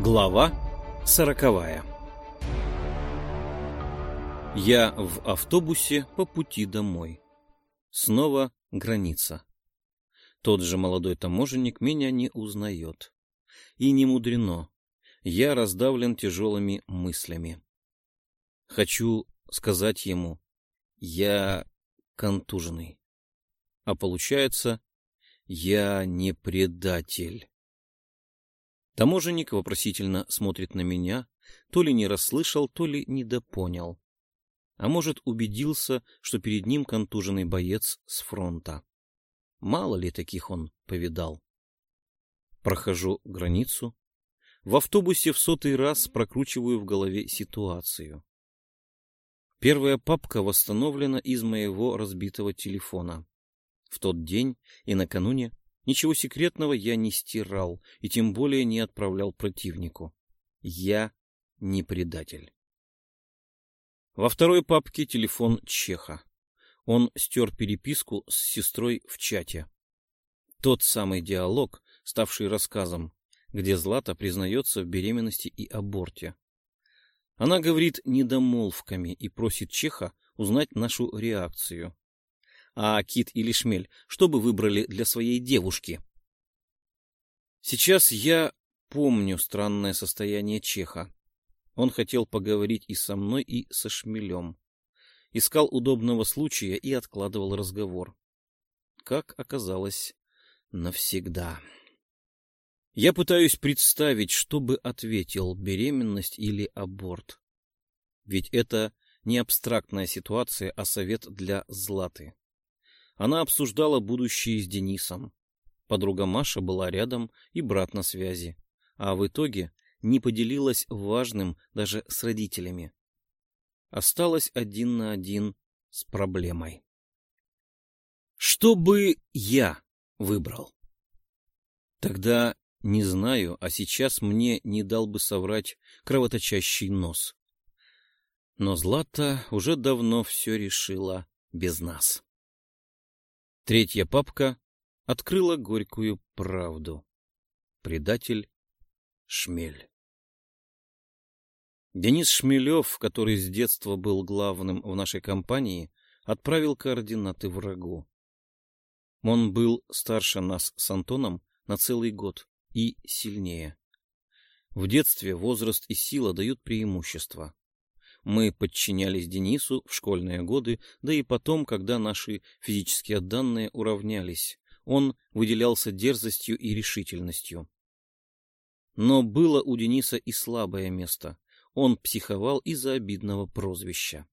Глава сороковая Я в автобусе по пути домой. Снова граница. Тот же молодой таможенник меня не узнает. И не мудрено. Я раздавлен тяжелыми мыслями. Хочу сказать ему, я контуженный. А получается, я не предатель. Таможенник вопросительно смотрит на меня, то ли не расслышал, то ли недопонял. А может, убедился, что перед ним контуженный боец с фронта. Мало ли таких он повидал. Прохожу границу. В автобусе в сотый раз прокручиваю в голове ситуацию. Первая папка восстановлена из моего разбитого телефона. В тот день и накануне Ничего секретного я не стирал и тем более не отправлял противнику. Я не предатель. Во второй папке телефон Чеха. Он стер переписку с сестрой в чате. Тот самый диалог, ставший рассказом, где Злата признается в беременности и аборте. Она говорит недомолвками и просит Чеха узнать нашу реакцию. А Кит или Шмель, что бы выбрали для своей девушки? Сейчас я помню странное состояние Чеха. Он хотел поговорить и со мной, и со Шмелем. Искал удобного случая и откладывал разговор. Как оказалось, навсегда. Я пытаюсь представить, что бы ответил беременность или аборт. Ведь это не абстрактная ситуация, а совет для Златы. Она обсуждала будущее с Денисом. Подруга Маша была рядом и брат на связи. А в итоге не поделилась важным даже с родителями. Осталась один на один с проблемой. Что бы я выбрал? Тогда не знаю, а сейчас мне не дал бы соврать кровоточащий нос. Но Злата уже давно все решила без нас. Третья папка открыла горькую правду. Предатель Шмель. Денис Шмелев, который с детства был главным в нашей компании, отправил координаты врагу. Он был старше нас с Антоном на целый год и сильнее. В детстве возраст и сила дают преимущество. Мы подчинялись Денису в школьные годы, да и потом, когда наши физические данные уравнялись. Он выделялся дерзостью и решительностью. Но было у Дениса и слабое место. Он психовал из-за обидного прозвища.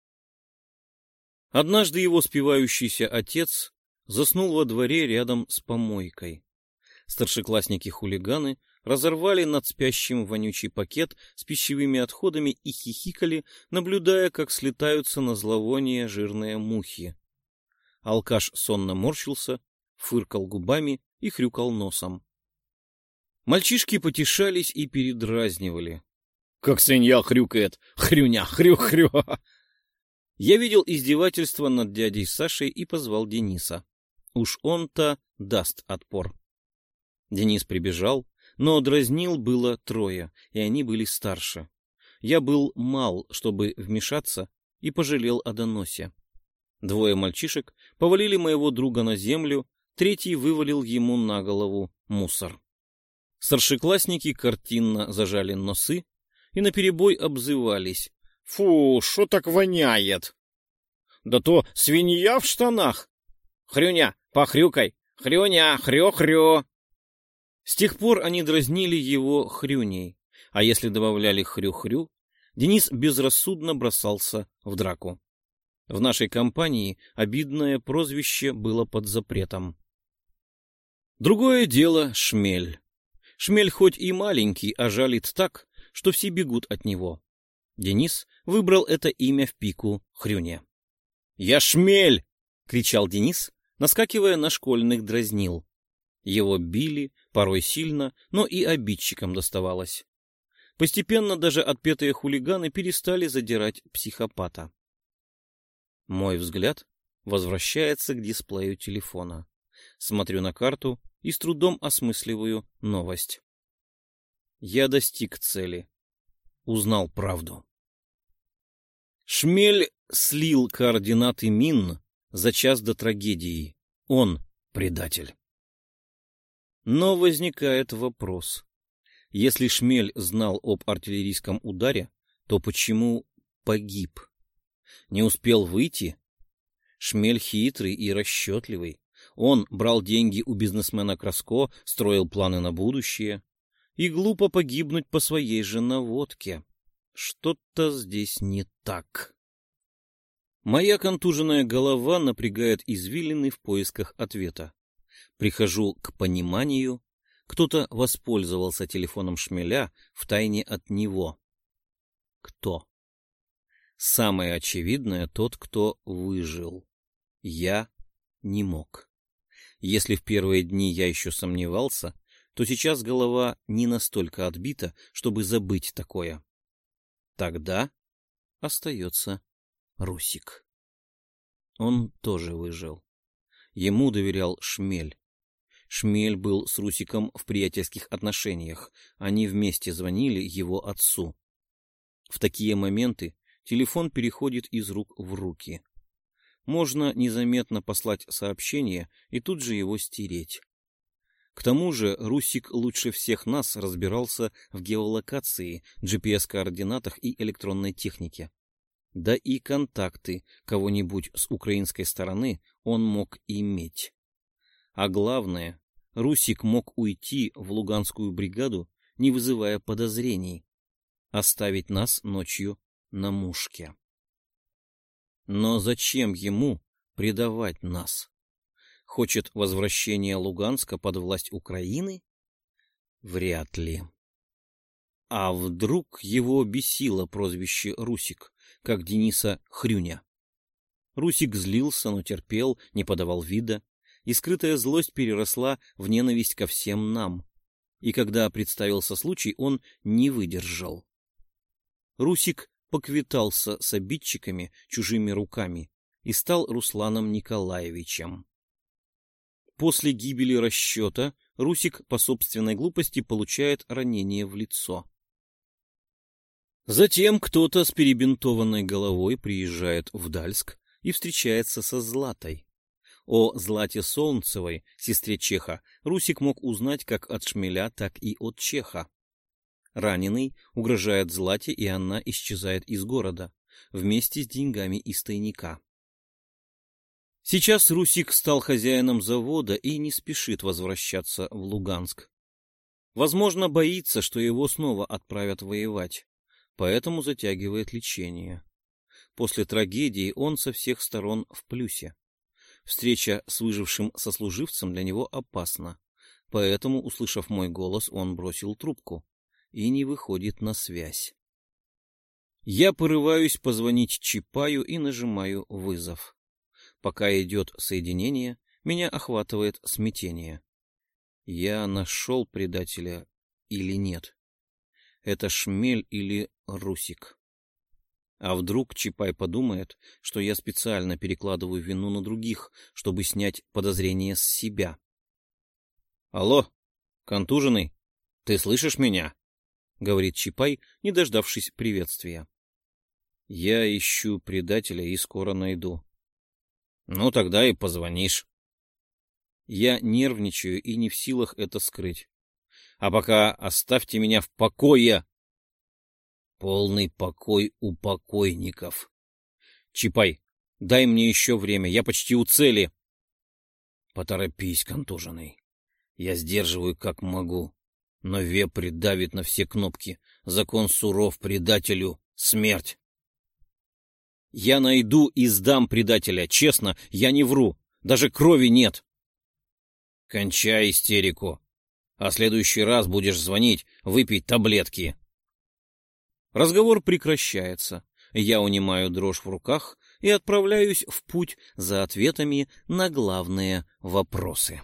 Однажды его спивающийся отец заснул во дворе рядом с помойкой. Старшеклассники-хулиганы разорвали над спящим вонючий пакет с пищевыми отходами и хихикали, наблюдая, как слетаются на зловоние жирные мухи. Алкаш сонно морщился, фыркал губами и хрюкал носом. Мальчишки потешались и передразнивали. — Как свинья хрюкает! Хрюня! Хрю-хрю! Я видел издевательство над дядей Сашей и позвал Дениса. Уж он-то даст отпор. Денис прибежал, но дразнил было трое, и они были старше. Я был мал, чтобы вмешаться, и пожалел о доносе. Двое мальчишек повалили моего друга на землю, третий вывалил ему на голову мусор. Старшеклассники картинно зажали носы и наперебой обзывались. — Фу, что так воняет? — Да то свинья в штанах! — Хрюня, похрюкай! Хрюня, хрю-хрю! С тех пор они дразнили его хрюней, а если добавляли хрю-хрю, Денис безрассудно бросался в драку. В нашей компании обидное прозвище было под запретом. Другое дело — шмель. Шмель хоть и маленький, а жалит так, что все бегут от него. Денис выбрал это имя в пику Хрюне. «Я шмель!» — кричал Денис, наскакивая на школьных дразнил. Его били, порой сильно, но и обидчикам доставалось. Постепенно даже отпетые хулиганы перестали задирать психопата. Мой взгляд возвращается к дисплею телефона. Смотрю на карту и с трудом осмысливаю новость. Я достиг цели. Узнал правду. Шмель слил координаты мин за час до трагедии. Он предатель. Но возникает вопрос. Если Шмель знал об артиллерийском ударе, то почему погиб? Не успел выйти? Шмель хитрый и расчетливый. Он брал деньги у бизнесмена Краско, строил планы на будущее. И глупо погибнуть по своей же наводке. Что-то здесь не так. Моя контуженная голова напрягает извилины в поисках ответа. Прихожу к пониманию, кто-то воспользовался телефоном шмеля втайне от него. Кто? Самое очевидное — тот, кто выжил. Я не мог. Если в первые дни я еще сомневался, то сейчас голова не настолько отбита, чтобы забыть такое. Тогда остается Русик. Он тоже выжил. Ему доверял Шмель. Шмель был с Русиком в приятельских отношениях. Они вместе звонили его отцу. В такие моменты телефон переходит из рук в руки. Можно незаметно послать сообщение и тут же его стереть. К тому же Русик лучше всех нас разбирался в геолокации, GPS-координатах и электронной технике. Да и контакты кого-нибудь с украинской стороны он мог иметь. А главное, Русик мог уйти в Луганскую бригаду, не вызывая подозрений, оставить нас ночью на мушке. Но зачем ему предавать нас? Хочет возвращения Луганска под власть Украины? Вряд ли. А вдруг его бесило прозвище Русик, как Дениса Хрюня? Русик злился, но терпел, не подавал вида, и скрытая злость переросла в ненависть ко всем нам. И когда представился случай, он не выдержал. Русик поквитался с обидчиками чужими руками и стал Русланом Николаевичем. После гибели расчета Русик по собственной глупости получает ранение в лицо. Затем кто-то с перебинтованной головой приезжает в Дальск и встречается со Златой. О Злате Солнцевой, сестре Чеха, Русик мог узнать как от Шмеля, так и от Чеха. Раненый угрожает Злате, и она исчезает из города вместе с деньгами из тайника. Сейчас Русик стал хозяином завода и не спешит возвращаться в Луганск. Возможно, боится, что его снова отправят воевать, поэтому затягивает лечение. После трагедии он со всех сторон в плюсе. Встреча с выжившим сослуживцем для него опасна, поэтому, услышав мой голос, он бросил трубку и не выходит на связь. Я порываюсь позвонить Чапаю и нажимаю вызов. Пока идет соединение, меня охватывает смятение. Я нашел предателя или нет? Это Шмель или Русик? А вдруг Чапай подумает, что я специально перекладываю вину на других, чтобы снять подозрения с себя? Алло, контуженный, ты слышишь меня? — говорит Чапай, не дождавшись приветствия. — Я ищу предателя и скоро найду. — Ну, тогда и позвонишь. Я нервничаю и не в силах это скрыть. А пока оставьте меня в покое. Полный покой у покойников. Чапай, дай мне еще время, я почти у цели. Поторопись, контуженный. Я сдерживаю как могу. Но вепрь давит на все кнопки. Закон суров предателю — смерть. Я найду и сдам предателя. Честно, я не вру. Даже крови нет. Кончай истерику. А следующий раз будешь звонить, выпить таблетки. Разговор прекращается. Я унимаю дрожь в руках и отправляюсь в путь за ответами на главные вопросы.